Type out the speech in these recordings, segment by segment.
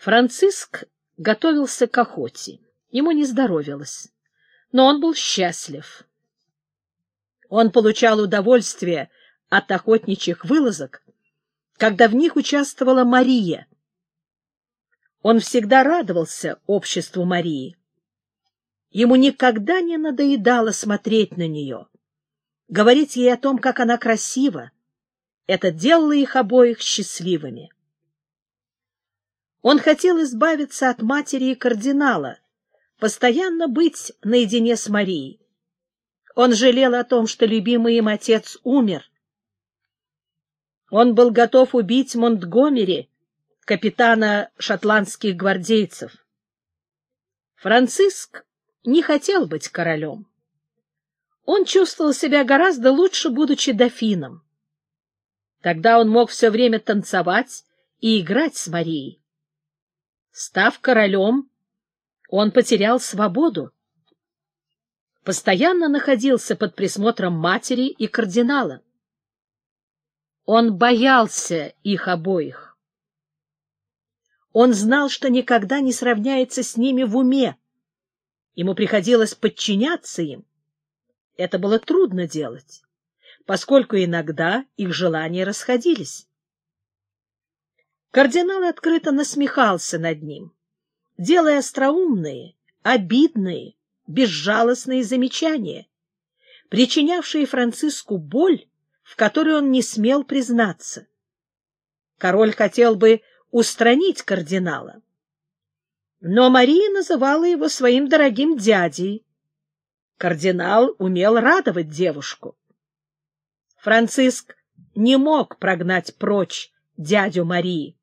Франциск готовился к охоте. Ему не здоровилось, но он был счастлив. Он получал удовольствие от охотничьих вылазок, когда в них участвовала Мария. Он всегда радовался обществу Марии. Ему никогда не надоедало смотреть на нее, говорить ей о том, как она красива. Это делало их обоих счастливыми. Он хотел избавиться от матери и кардинала, постоянно быть наедине с Марией. Он жалел о том, что любимый им отец умер. Он был готов убить Монтгомери, капитана шотландских гвардейцев. Франциск не хотел быть королем. Он чувствовал себя гораздо лучше, будучи дофином. Тогда он мог все время танцевать и играть с Марией. Став королем, он потерял свободу. Постоянно находился под присмотром матери и кардинала. Он боялся их обоих. Он знал, что никогда не сравняется с ними в уме. Ему приходилось подчиняться им. Это было трудно делать, поскольку иногда их желания расходились. Кардинал открыто насмехался над ним, делая остроумные, обидные, безжалостные замечания, причинявшие Франциску боль, в которой он не смел признаться. Король хотел бы устранить кардинала. Но Мария называла его своим дорогим дядей. Кардинал умел радовать девушку. Франциск не мог прогнать прочь дядю Марии.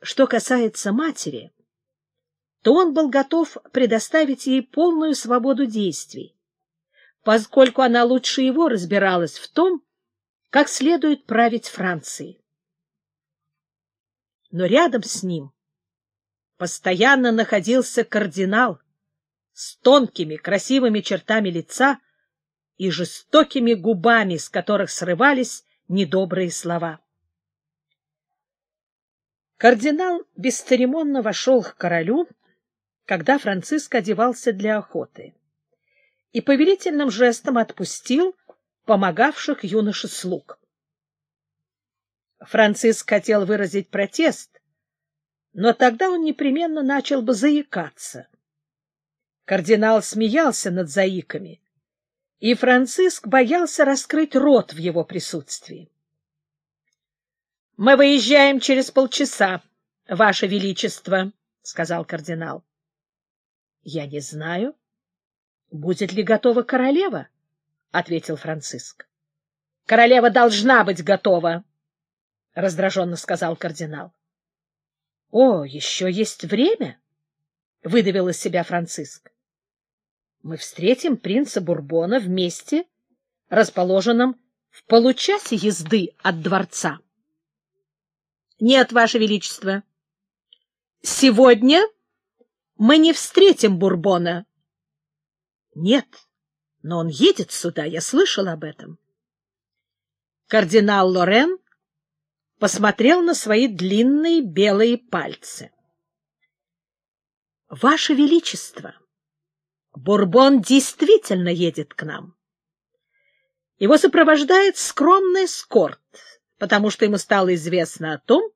Что касается матери, то он был готов предоставить ей полную свободу действий, поскольку она лучше его разбиралась в том, как следует править Францией. Но рядом с ним постоянно находился кардинал с тонкими красивыми чертами лица и жестокими губами, с которых срывались недобрые слова. Кардинал бесцеремонно вошел к королю, когда Франциск одевался для охоты, и повелительным жестом отпустил помогавших юноше слуг. Франциск хотел выразить протест, но тогда он непременно начал бы заикаться. Кардинал смеялся над заиками, и Франциск боялся раскрыть рот в его присутствии. — Мы выезжаем через полчаса, Ваше Величество, — сказал кардинал. — Я не знаю, будет ли готова королева, — ответил Франциск. — Королева должна быть готова, — раздраженно сказал кардинал. — О, еще есть время, — выдавил из себя Франциск. — Мы встретим принца Бурбона вместе, расположенном в получасе езды от дворца. —— Нет, Ваше Величество. — Сегодня мы не встретим Бурбона. — Нет, но он едет сюда, я слышал об этом. Кардинал Лорен посмотрел на свои длинные белые пальцы. — Ваше Величество, Бурбон действительно едет к нам. Его сопровождает скромный эскорт — потому что ему стало известно о том,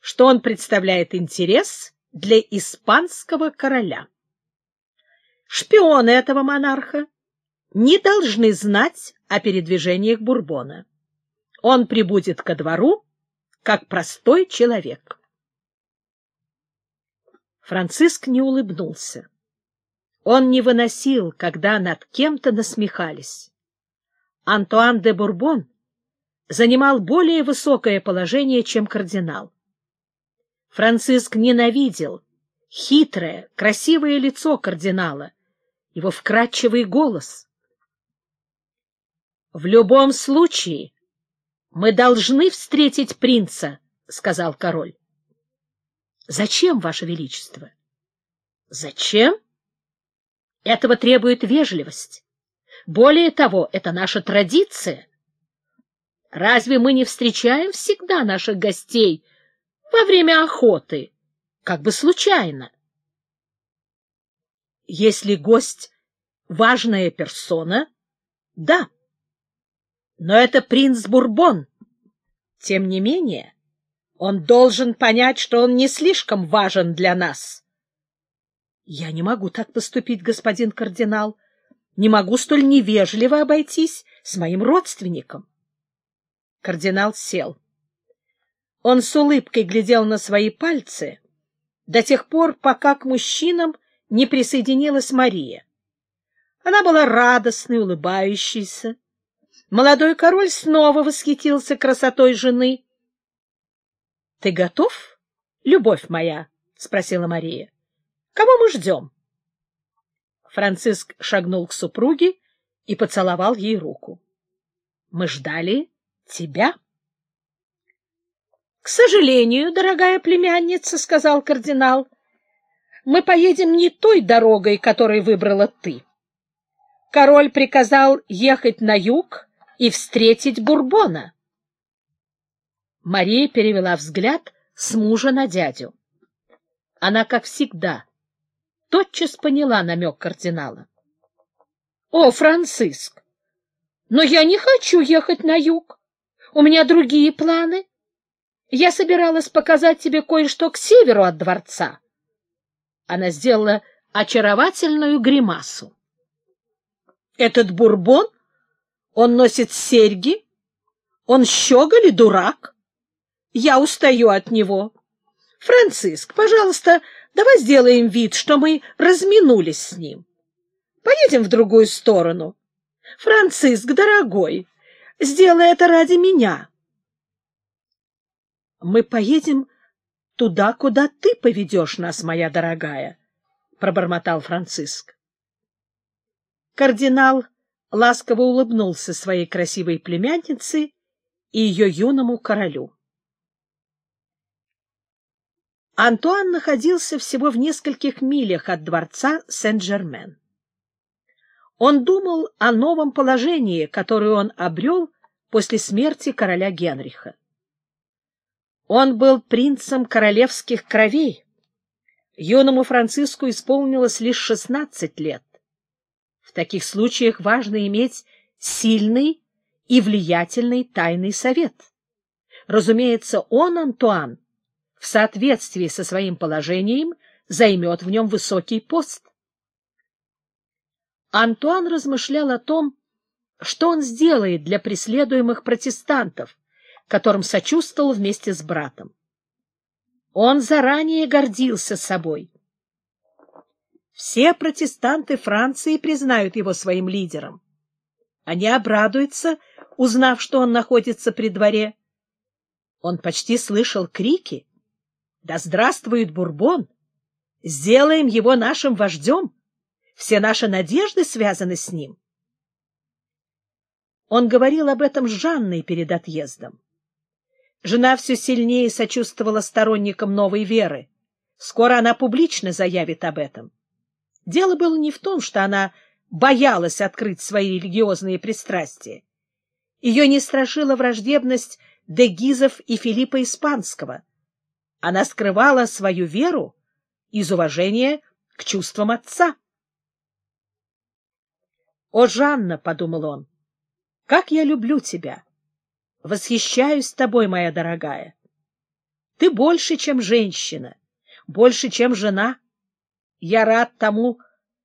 что он представляет интерес для испанского короля. Шпионы этого монарха не должны знать о передвижениях Бурбона. Он прибудет ко двору как простой человек. Франциск не улыбнулся. Он не выносил, когда над кем-то насмехались. Антуан де Бурбон занимал более высокое положение, чем кардинал. Франциск ненавидел хитрое, красивое лицо кардинала, его вкрадчивый голос. — В любом случае мы должны встретить принца, — сказал король. — Зачем, ваше величество? — Зачем? Этого требует вежливость. Более того, это наша традиция. Разве мы не встречаем всегда наших гостей во время охоты, как бы случайно. Если гость — важная персона, да. Но это принц Бурбон. Тем не менее, он должен понять, что он не слишком важен для нас. Я не могу так поступить, господин кардинал. Не могу столь невежливо обойтись с моим родственником. Кардинал сел. Он с улыбкой глядел на свои пальцы до тех пор, пока к мужчинам не присоединилась Мария. Она была радостной, улыбающейся. Молодой король снова восхитился красотой жены. — Ты готов, любовь моя? — спросила Мария. — Кого мы ждем? Франциск шагнул к супруге и поцеловал ей руку. — Мы ждали тебя. — К сожалению, дорогая племянница, — сказал кардинал, — мы поедем не той дорогой, которой выбрала ты. Король приказал ехать на юг и встретить Бурбона. Мария перевела взгляд с мужа на дядю. Она, как всегда, тотчас поняла намек кардинала. — О, Франциск! Но я не хочу ехать на юг. У меня другие планы. Я собиралась показать тебе кое-что к северу от дворца. Она сделала очаровательную гримасу. Этот бурбон? Он носит серьги? Он щеголь и дурак? Я устаю от него. Франциск, пожалуйста, давай сделаем вид, что мы разминулись с ним. Поедем в другую сторону. Франциск, дорогой, сделай это ради меня. Мы поедем туда, куда ты поведешь нас, моя дорогая, — пробормотал Франциск. Кардинал ласково улыбнулся своей красивой племяннице и ее юному королю. Антуан находился всего в нескольких милях от дворца Сен-Жермен. Он думал о новом положении, которое он обрел после смерти короля Генриха. Он был принцем королевских кровей. Юному Франциску исполнилось лишь шестнадцать лет. В таких случаях важно иметь сильный и влиятельный тайный совет. Разумеется, он, Антуан, в соответствии со своим положением, займет в нем высокий пост. Антуан размышлял о том, что он сделает для преследуемых протестантов, которым сочувствовал вместе с братом. Он заранее гордился собой. Все протестанты Франции признают его своим лидером. Они обрадуются, узнав, что он находится при дворе. Он почти слышал крики. «Да здравствует Бурбон! Сделаем его нашим вождем! Все наши надежды связаны с ним!» Он говорил об этом с Жанной перед отъездом. Жена все сильнее сочувствовала сторонникам новой веры. Скоро она публично заявит об этом. Дело было не в том, что она боялась открыть свои религиозные пристрастия. Ее не страшила враждебность Дегизов и Филиппа Испанского. Она скрывала свою веру из уважения к чувствам отца. «О, Жанна!» — подумал он, — «как я люблю тебя!» Восхищаюсь тобой, моя дорогая. Ты больше, чем женщина, больше, чем жена. Я рад тому,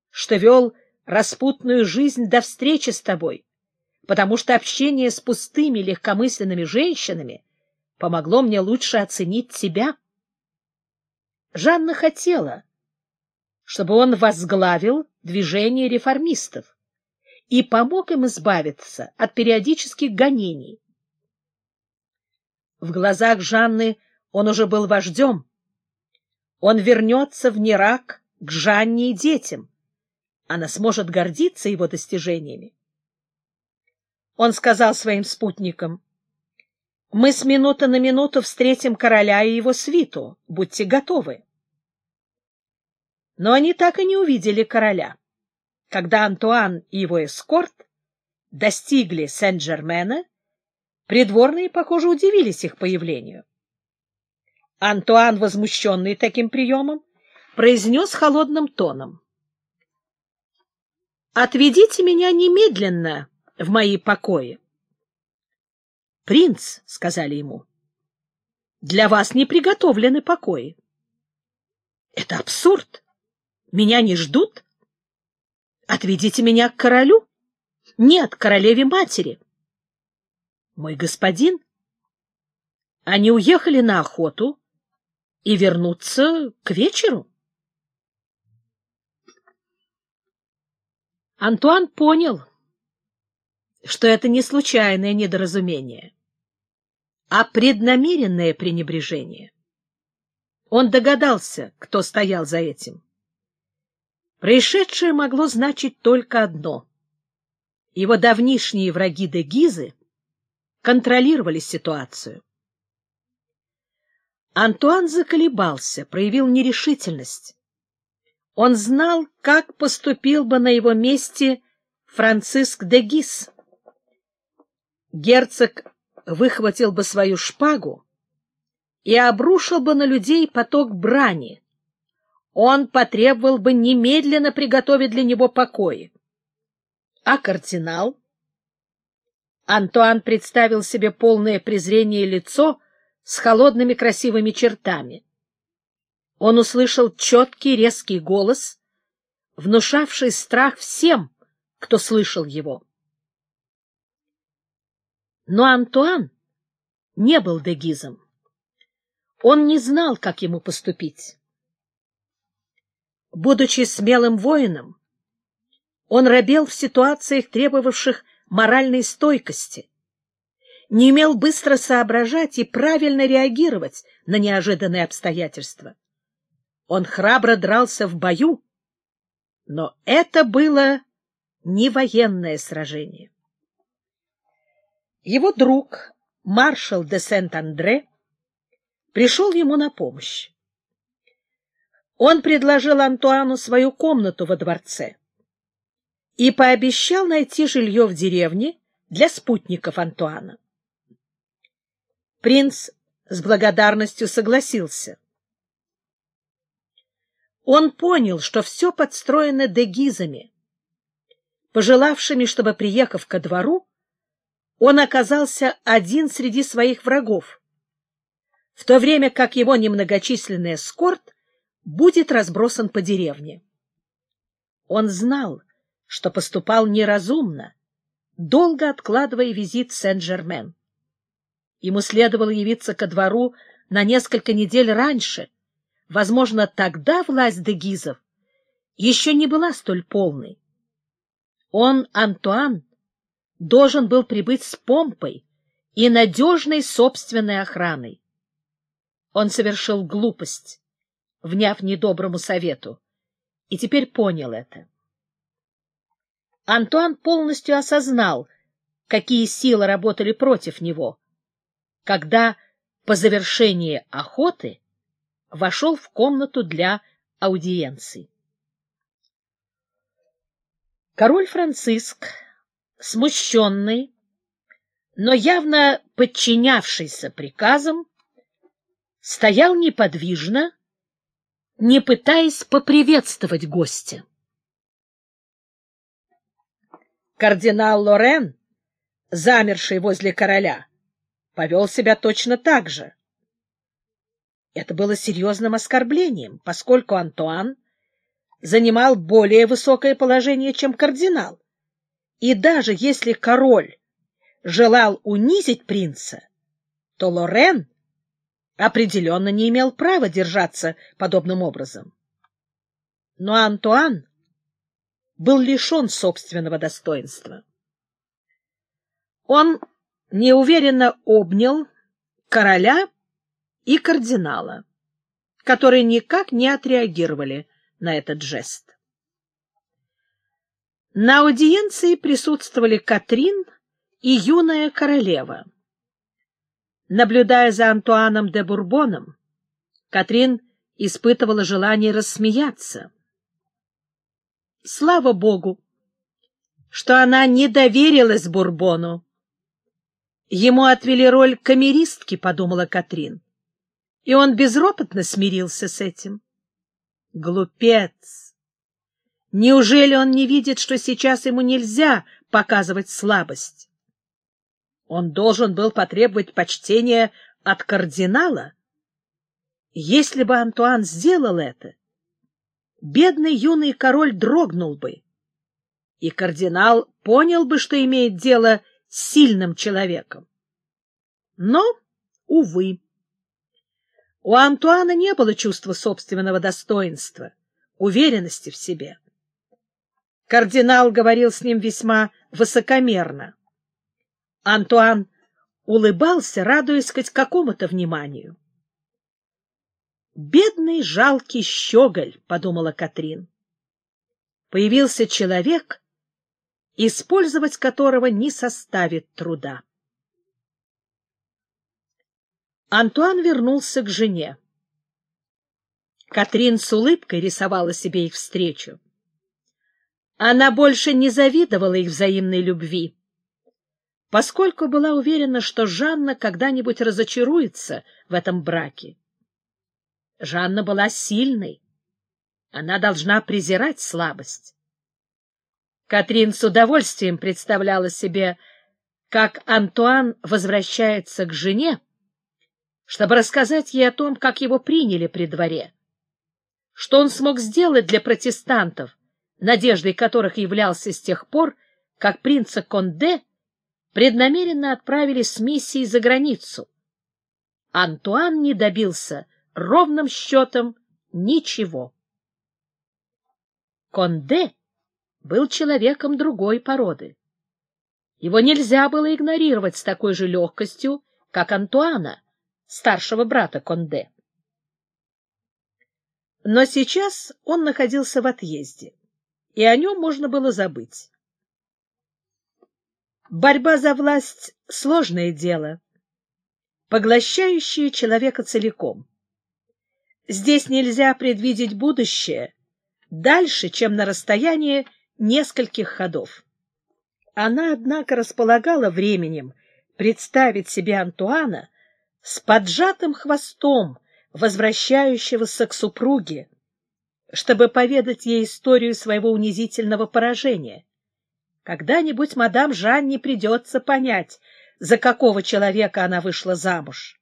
что вел распутную жизнь до встречи с тобой, потому что общение с пустыми, легкомысленными женщинами помогло мне лучше оценить тебя. Жанна хотела, чтобы он возглавил движение реформистов и помог им избавиться от периодических гонений. В глазах Жанны он уже был вождем. Он вернется в Нерак к Жанне и детям. Она сможет гордиться его достижениями. Он сказал своим спутникам, «Мы с минуты на минуту встретим короля и его свиту. Будьте готовы». Но они так и не увидели короля. Когда Антуан и его эскорт достигли Сен-Жермена, Придворные, похоже, удивились их появлению. Антуан, возмущенный таким приемом, произнес холодным тоном. «Отведите меня немедленно в мои покои». «Принц», — сказали ему, — «для вас не приготовлены покои». «Это абсурд! Меня не ждут? Отведите меня к королю?» «Нет, королеве-матери». «Мой господин, они уехали на охоту и вернутся к вечеру». Антуан понял, что это не случайное недоразумение, а преднамеренное пренебрежение. Он догадался, кто стоял за этим. Происшедшее могло значить только одно. Его давнишние враги де Гизы контролировали ситуацию. Антуан заколебался, проявил нерешительность. Он знал, как поступил бы на его месте Франциск де Гис. Герцог выхватил бы свою шпагу и обрушил бы на людей поток брани. Он потребовал бы немедленно приготовить для него покои. А кардинал? Антуан представил себе полное презрение лицо с холодными красивыми чертами. Он услышал четкий резкий голос, внушавший страх всем, кто слышал его. Но Антуан не был дегизом. Он не знал, как ему поступить. Будучи смелым воином, он робел в ситуациях, требовавших моральной стойкости, не имел быстро соображать и правильно реагировать на неожиданные обстоятельства. Он храбро дрался в бою, но это было не военное сражение. Его друг, маршал де Сент-Андре, пришел ему на помощь. Он предложил Антуану свою комнату во дворце и пообещал найти жилье в деревне для спутников Антуана. Принц с благодарностью согласился. Он понял, что все подстроено дегизами, пожелавшими, чтобы, приехав ко двору, он оказался один среди своих врагов, в то время как его немногочисленный эскорт будет разбросан по деревне. Он знал, что поступал неразумно, долго откладывая визит в Сен-Жермен. Ему следовало явиться ко двору на несколько недель раньше, Возможно, тогда власть дегизов еще не была столь полной. Он, Антуан, должен был прибыть с помпой и надежной собственной охраной. Он совершил глупость, вняв недоброму совету, и теперь понял это. Антуан полностью осознал, какие силы работали против него, когда по завершении охоты вошел в комнату для аудиенции. Король Франциск, смущенный, но явно подчинявшийся приказам, стоял неподвижно, не пытаясь поприветствовать гостя. Кардинал Лорен, замерший возле короля, повел себя точно так же. Это было серьезным оскорблением, поскольку Антуан занимал более высокое положение, чем кардинал. И даже если король желал унизить принца, то Лорен определенно не имел права держаться подобным образом. Но Антуан был лишен собственного достоинства. Он неуверенно обнял короля и кардинала, которые никак не отреагировали на этот жест. На аудиенции присутствовали Катрин и юная королева. Наблюдая за Антуаном де Бурбоном, Катрин испытывала желание рассмеяться. Слава Богу, что она не доверилась Бурбону. Ему отвели роль камеристки, подумала Катрин и он безропотно смирился с этим. Глупец! Неужели он не видит, что сейчас ему нельзя показывать слабость? Он должен был потребовать почтения от кардинала. Если бы Антуан сделал это, бедный юный король дрогнул бы, и кардинал понял бы, что имеет дело с сильным человеком. Но, увы, у Антуана не было чувства собственного достоинства, уверенности в себе. Кардинал говорил с ним весьма высокомерно. Антуан улыбался, радуясь хоть какому-то вниманию. «Бедный жалкий щеголь», — подумала Катрин. Появился человек, использовать которого не составит труда. Антуан вернулся к жене. Катрин с улыбкой рисовала себе их встречу. Она больше не завидовала их взаимной любви, поскольку была уверена, что Жанна когда-нибудь разочаруется в этом браке. Жанна была сильной. Она должна презирать слабость. Катрин с удовольствием представляла себе, как Антуан возвращается к жене, чтобы рассказать ей о том, как его приняли при дворе, что он смог сделать для протестантов, надеждой которых являлся с тех пор, как принца Конде преднамеренно отправили с миссией за границу. Антуан не добился ровным счетом ничего. Конде был человеком другой породы. Его нельзя было игнорировать с такой же легкостью, как Антуана, старшего брата Конде. Но сейчас он находился в отъезде, и о нем можно было забыть. Борьба за власть — сложное дело, поглощающее человека целиком. Здесь нельзя предвидеть будущее дальше, чем на расстоянии нескольких ходов. Она, однако, располагала временем представить себе Антуана с поджатым хвостом, возвращающегося к супруге, чтобы поведать ей историю своего унизительного поражения. Когда-нибудь мадам Жанне придется понять, за какого человека она вышла замуж.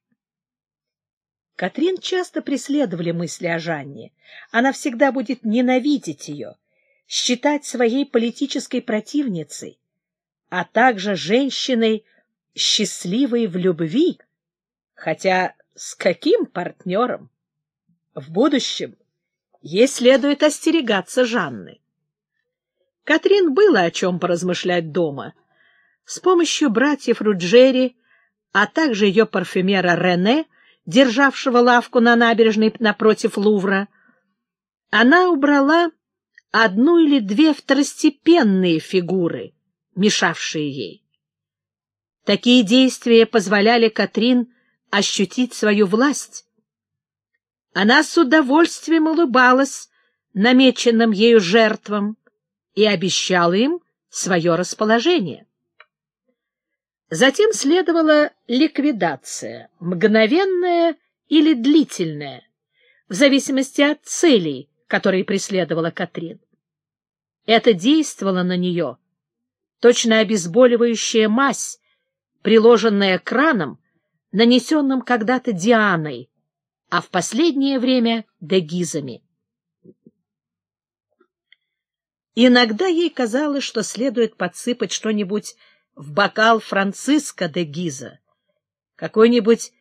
Катрин часто преследовали мысли о Жанне. Она всегда будет ненавидеть ее, считать своей политической противницей, а также женщиной счастливой в любви, хотя с каким партнером? В будущем ей следует остерегаться Жанны. Катрин было о чем поразмышлять дома. С помощью братьев Руджери, а также ее парфюмера Рене, державшего лавку на набережной напротив Лувра, она убрала одну или две второстепенные фигуры, мешавшие ей. Такие действия позволяли Катрин ощутить свою власть. Она с удовольствием улыбалась намеченным ею жертвам и обещала им свое расположение. Затем следовала ликвидация, мгновенная или длительная, в зависимости от целей, которые преследовала Катрин. Это действовало на нее, точно обезболивающая мазь, приложенная краном, нанесенным когда-то Дианой, а в последнее время — дегизами. Иногда ей казалось, что следует подсыпать что-нибудь в бокал Франциска де Гиза, какое-нибудь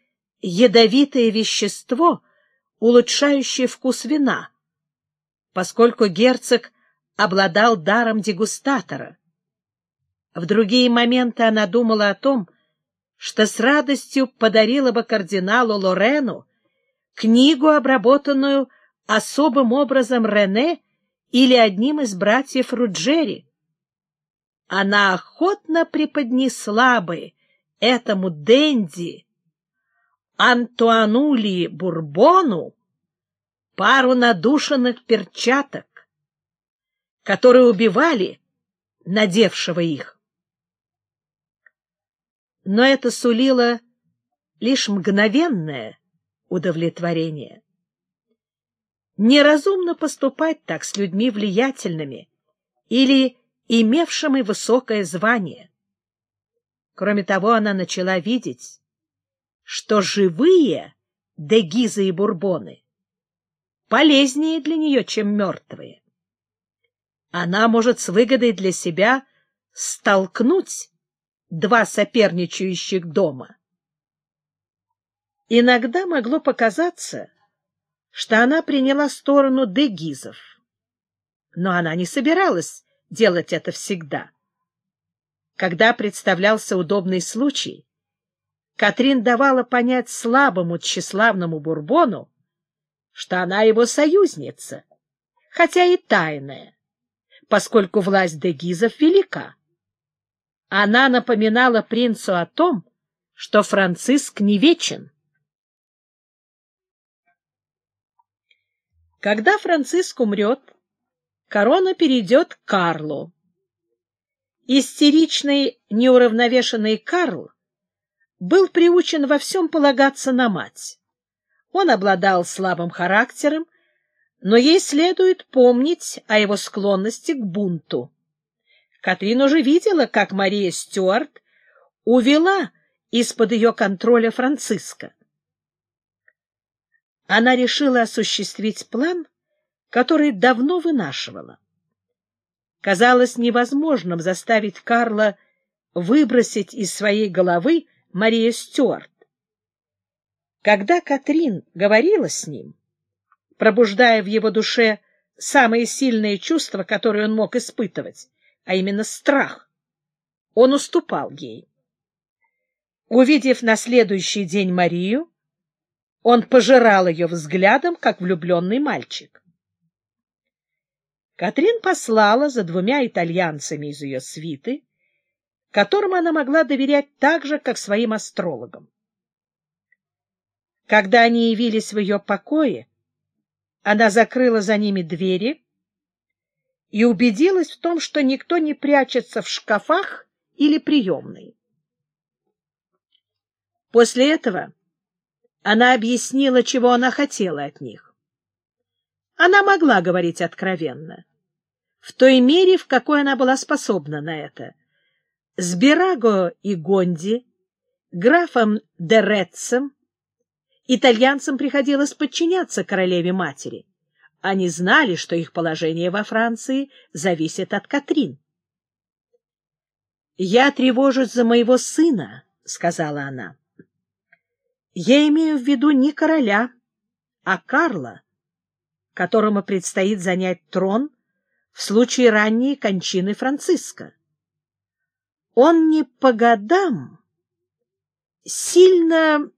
ядовитое вещество, улучшающее вкус вина, поскольку герцог обладал даром дегустатора. В другие моменты она думала о том, что с радостью подарила бы кардиналу Лорену книгу, обработанную особым образом Рене или одним из братьев Руджери. Она охотно преподнесла бы этому Денди, Антуанули Бурбону, пару надушенных перчаток, которые убивали надевшего их. Но это сулило лишь мгновенное, удовлетворения. Неразумно поступать так с людьми влиятельными или имевшими высокое звание. Кроме того, она начала видеть, что живые дегизы и бурбоны полезнее для нее, чем мертвые. Она может с выгодой для себя столкнуть два соперничающих дома. Иногда могло показаться, что она приняла сторону дегизов, но она не собиралась делать это всегда. Когда представлялся удобный случай, Катрин давала понять слабому тщеславному Бурбону, что она его союзница, хотя и тайная, поскольку власть дегизов велика. Она напоминала принцу о том, что Франциск не вечен. Когда Франциск умрет, корона перейдет к Карлу. Истеричный, неуравновешенный Карл был приучен во всем полагаться на мать. Он обладал слабым характером, но ей следует помнить о его склонности к бунту. Катрин уже видела, как Мария Стюарт увела из-под ее контроля Франциска она решила осуществить план, который давно вынашивала. Казалось невозможным заставить Карла выбросить из своей головы Мария Стюарт. Когда Катрин говорила с ним, пробуждая в его душе самые сильные чувства, которые он мог испытывать, а именно страх, он уступал ей. Увидев на следующий день Марию, он пожирал ее взглядом, как влюбленный мальчик. Катрин послала за двумя итальянцами из ее свиты, которым она могла доверять так же, как своим астрологам. Когда они явились в ее покое, она закрыла за ними двери и убедилась в том, что никто не прячется в шкафах или приемной. После этого она объяснила, чего она хотела от них. Она могла говорить откровенно, в той мере, в какой она была способна на это. С Бираго и Гонди, графом Дерецем, итальянцам приходилось подчиняться королеве-матери. Они знали, что их положение во Франции зависит от Катрин. «Я тревожусь за моего сына», — сказала она. Я имею в виду не короля, а Карла, которому предстоит занять трон в случае ранней кончины Франциска. Он не по годам сильно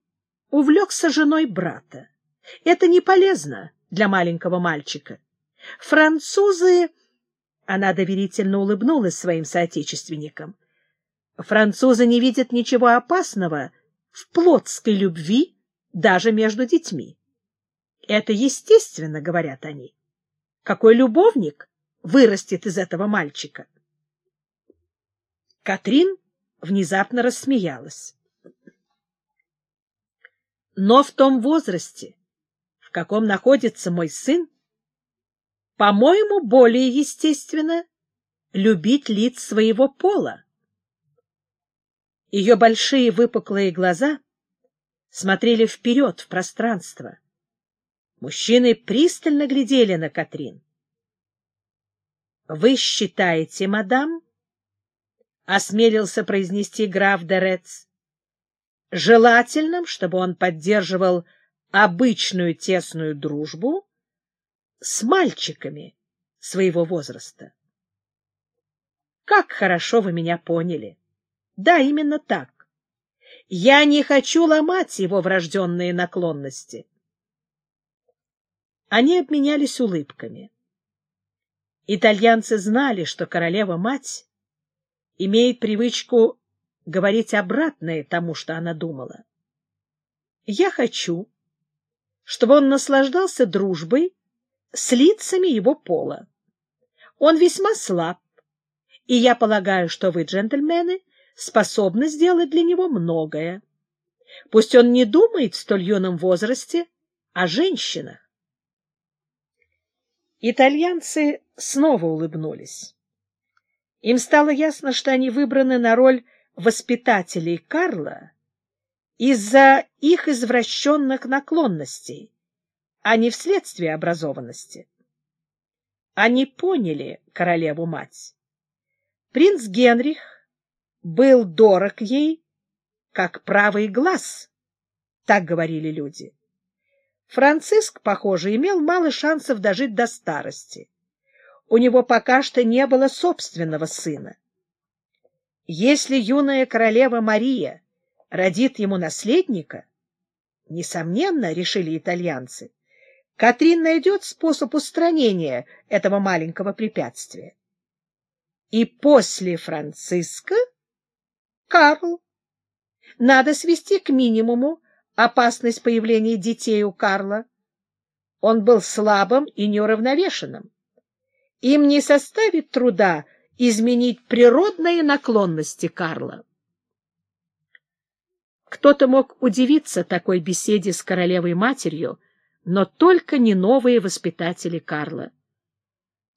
увлекся женой брата. Это не полезно для маленького мальчика. Французы... Она доверительно улыбнулась своим соотечественникам. Французы не видят ничего опасного в плотской любви даже между детьми. Это естественно, говорят они. Какой любовник вырастет из этого мальчика? Катрин внезапно рассмеялась. Но в том возрасте, в каком находится мой сын, по-моему, более естественно любить лиц своего пола. Ее большие выпуклые глаза смотрели вперед в пространство. Мужчины пристально глядели на Катрин. — Вы считаете, мадам, — осмелился произнести граф Дерец, — желательным, чтобы он поддерживал обычную тесную дружбу с мальчиками своего возраста. Как хорошо вы меня поняли! — да, именно так. Я не хочу ломать его врожденные наклонности. Они обменялись улыбками. Итальянцы знали, что королева-мать имеет привычку говорить обратное тому, что она думала. Я хочу, чтобы он наслаждался дружбой с лицами его пола. Он весьма слаб, и я полагаю, что вы, джентльмены, способна сделать для него многое. Пусть он не думает в столь юном возрасте о женщинах. Итальянцы снова улыбнулись. Им стало ясно, что они выбраны на роль воспитателей Карла из-за их извращенных наклонностей, а не вследствие образованности. Они поняли королеву-мать. Принц Генрих был дорог ей, как правый глаз, так говорили люди. Франциск, похоже, имел мало шансов дожить до старости. У него пока что не было собственного сына. Если юная королева Мария родит ему наследника, несомненно, решили итальянцы, Катрин найдет способ устранения этого маленького препятствия. И после Франциска Карл. Надо свести к минимуму опасность появления детей у Карла. Он был слабым и неуравновешенным. Им не составит труда изменить природные наклонности Карла. Кто-то мог удивиться такой беседе с королевой-матерью, но только не новые воспитатели Карла.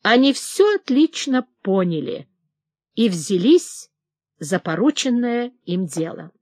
Они все отлично поняли и взялись за порученное им дело.